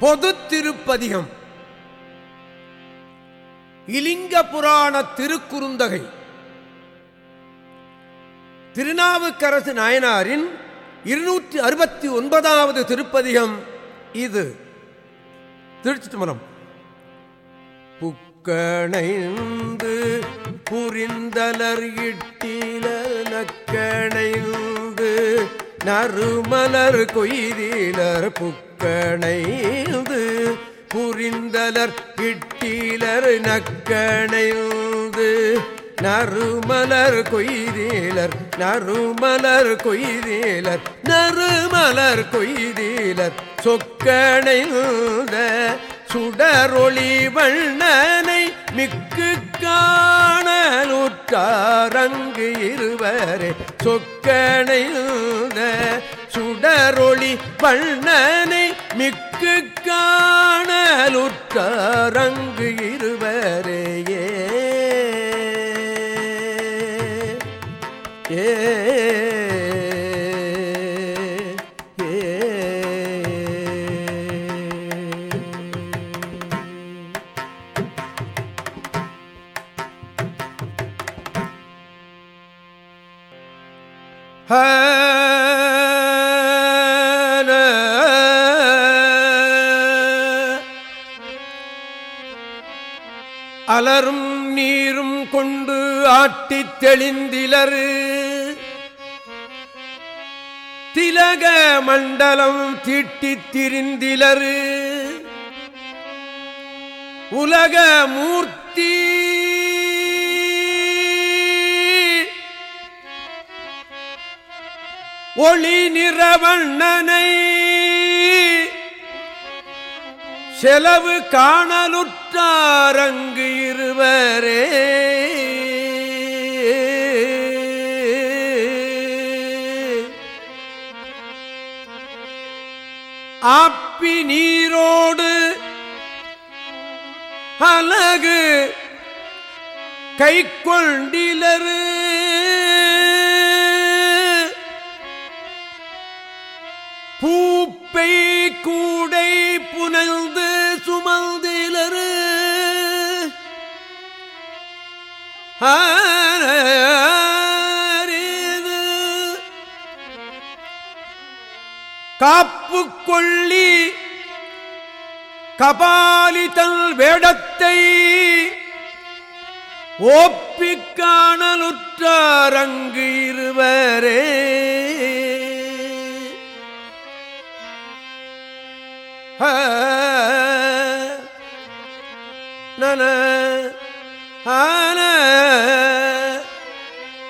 பொது திருப்பதிகம். இலிங்க புராண திருக்குறுந்தகை. திருநாவுக்கரசு நாயனாரின் இருநூற்றி அறுபத்தி ஒன்பதாவது திருப்பதிகம் இது. திருச்சிட்டுமலம் புக்கணைந்து புரிந்தலர் இட்டில நக்கணைந்து நறுமலர் கொய்தீலர் புக்கணைந்து புரிந்தலர் கிட்டீலர் நக்கணைந்து. நறுமலர் கொய்தீலர் நறுமலர் கொய்தீலர் நறுமலர் கொய்தீலர் சொக்கணைந்த சுடரொளி வண்ணனை மிக்கு காணலுற்றாரங்கு இருவரே சொக் கணைந்த சுடரொளி பண்ணனை மிக்கு காணலுற்றரங்கு இருவரையே ஏ அலரும் நீரும் கொண்டு ஆட்டித் தெளிந்திலரு. திலக மண்டலம் தீட்டித் திரிந்திலரு. உலக மூர்த்தி ஒளி நிறவண்ணனை செலவு காணலுற்றாரங்கு இருவரே. ஆப்பி நீரோடு அலகு கை கொண்டிலரு பூப்பை கூடை புனல்ந்து சுமந்திலரு காப்பு கொள்ளி கபாலிதல் வேடத்தை ஒப்பிக்காணலுற்றாரங்கு இருவரே. ஹ நன ஆன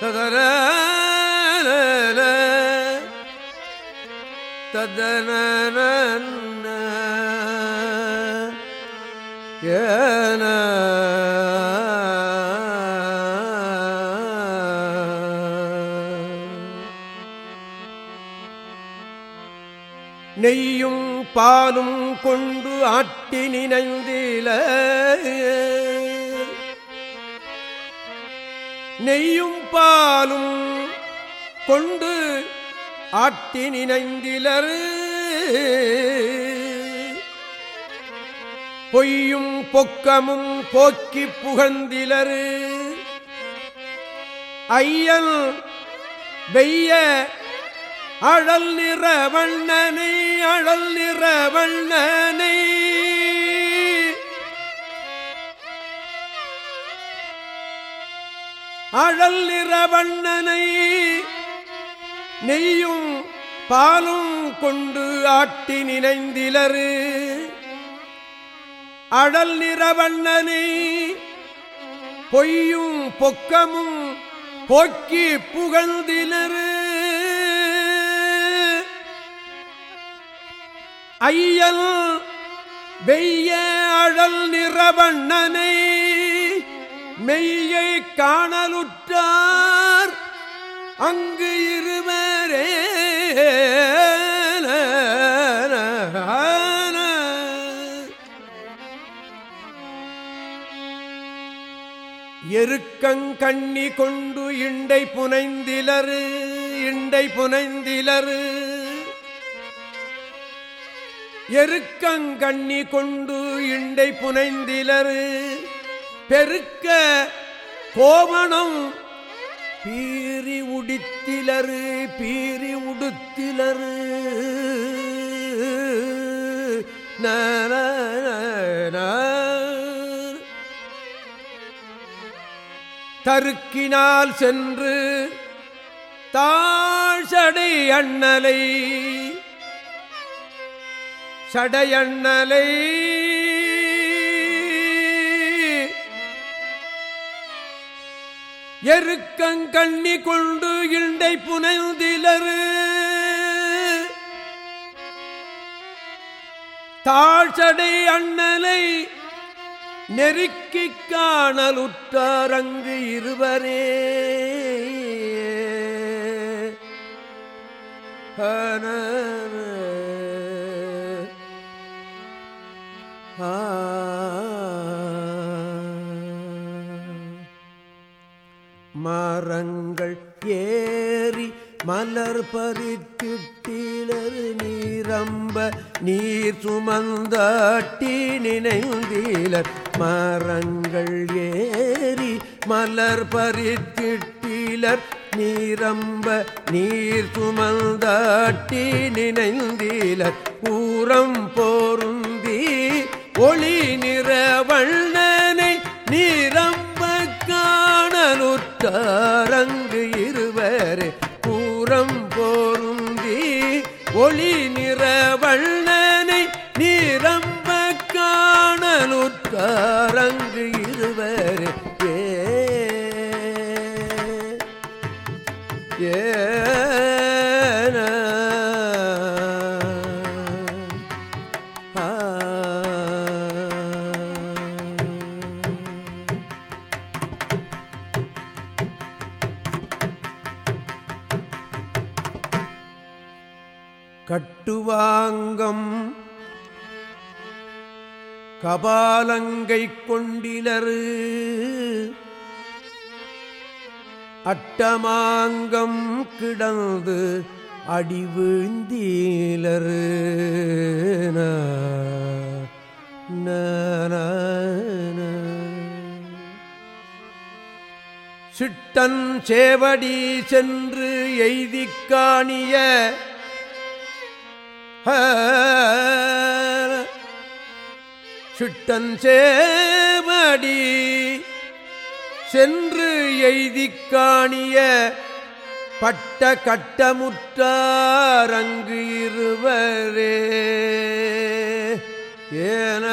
ததர ததன நெய்யும் பாலும் கொண்டு ஆட்டி நினைந்தில. நெய்யும் பாலும் கொண்டு ஆட்டி நினைந்திலர். பொய்யும் பொக்கமும் போக்கி புகழ்ந்திலரு. ஐயன் வெய்ய அழல் நிற வண்ணனை அழல் நிற வண்ணனை. அழல் நிற வண்ணனை நெய்யும் பாலும் கொண்டு ஆட்டி நினைந்திலரு. அழல் நிற வண்ணனை பொய்யும் பொக்கமும் போக்கி புகழ்ந்திலரு. ஐயல் வெய்ய அழல் நிறவண்ணனை மெய்யை காணலுற்றார் அங்கு இருவரே. எருக்கங்கண்ணி கொண்டு இண்டை புனைந்திலரு இண்டை புனைந்திலரு. எருக்கங்கண்ணி கொண்டு இண்டை புனைந்திலரு. பெருக்க கோவணம் பீரி உடித்திலரு பீரி உடுத்திலரு. தருக்கினால் சென்று தாழ்சடை அண்ணலை சடையண்ணலை. எருக்கங்கண்ணி கொண்டு இண்டை புனைந்திலரு. தாழ்சடை அண்ணலை நெருக்கிக் காணலுற்றார் அங்கு இருவரே. மரங்கள் ஏறி மலர் பறித்திட்டிலர் நீரம்ப நீர் சுமந்தாட்டி நினைந்தீலர் மரங்கள் ஏறி மலர் பறித்திட்டிலர் நீரம்ப நீர் சுமந்தாட்டி நினைந்தீலர் பூரம் போருந்தி ஒளி நிற வண்ண காணலுற்றாரங்கு இருவர் பூரம் போருந்தி ஒளி நிற வண்ணனை நீரம்ப காணலுற்றாரங்கு கட்டுவாங்கம். கபாலங்கை கொண்டிலரு. அட்டமாங்கம் கிடந்து அடி சிட்டன் சேவடி சென்று எய்திக் காணிய சிட்டன் சேவடி சென்று எய்தி காணிய பட்ட கட்டமுற்றாரங்கு இருவரே. ஏன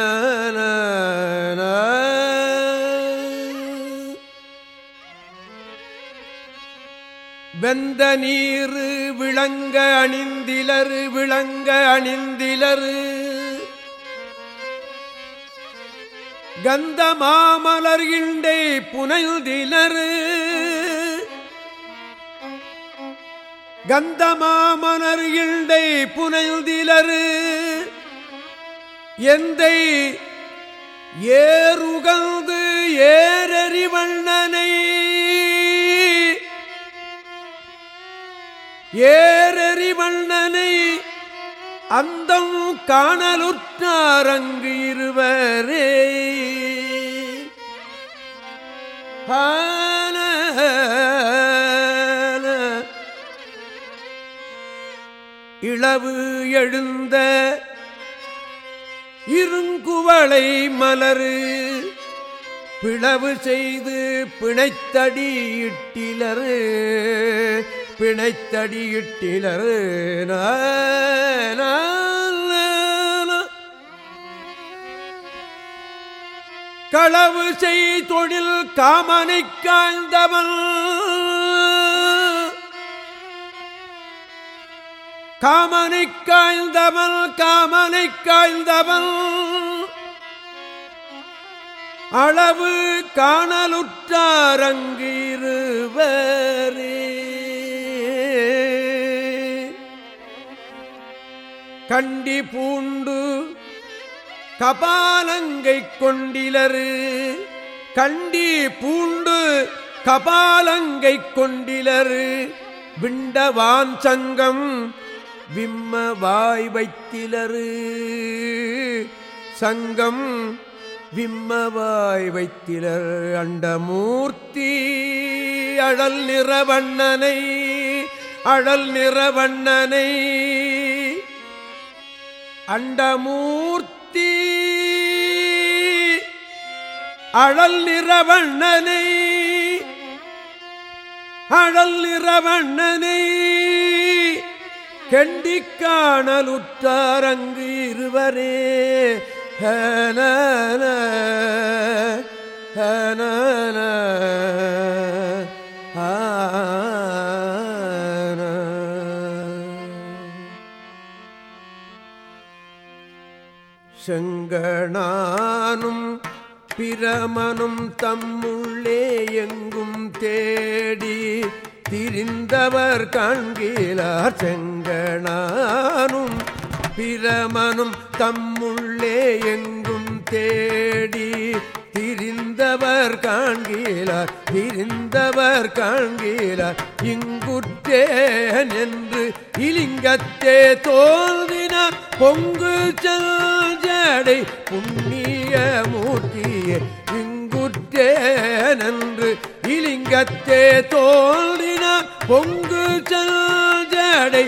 வெந்த நீர் விளங்க அணிந்திலரு விளங்க அணிந்திலரு. கந்த மாமலர் இண்டை புனைந்திலரு கந்த மாமலர் இண்டை புனைந்திலரு எந்தை ஏறுகந்து ஏற ஏரறிவண்ணனை அந்தம் காணலுற்றாரங்கு இருவரே. இளவு எழுந்த இருங்குவளை மலரு பிளவு செய்து பிணைத்தடி இட்டிலரு களவு செய் தொழில் காமனை காய்ந்தவன். காமனை காய்ந்தவன் காமனை காய்ந்தவன். அளவு காணலுற்றாரங்கிருவரே கண்டி பூண்டு கபாலங்கை கொண்டிலரு. கண்டி பூண்டு கபாலங்கை கொண்டிலரு. விண்டவான் சங்கம் விம்ம வாய் வைத்திலரு. சங்கம் விம்மவாய் வைத்திலர் அண்டமூர்த்தி. அழல் நிறவண்ணனை அழல் நிறவண்ணனை அண்டமூர்த்தி. அழல் நிறவண்ணனை அழல் நிறவண்ணனை கெண்டிக் காணலுற்றாரங்கு இருவரே ஹன. ஹன ஆ. பிரமனும் தம்முள்ளே எங்கும் தேடி திரிந்தவர் காண்கிறார் செங்கனானும் பிரமனும் தம்முள்ளே எங்கும் தேடி திரிந்தவர் காண்கிறார் திரிந்தவர் காண்கிறார் இங்குற்றேன் என்று இலிங்கத்தே தோல்வி பொங்கு ஜடை புண்ணிய மூர்த்தியே இங்குற்றே நன்று இலிங்கத்தே தோல்வினார் பொங்கு ஜடை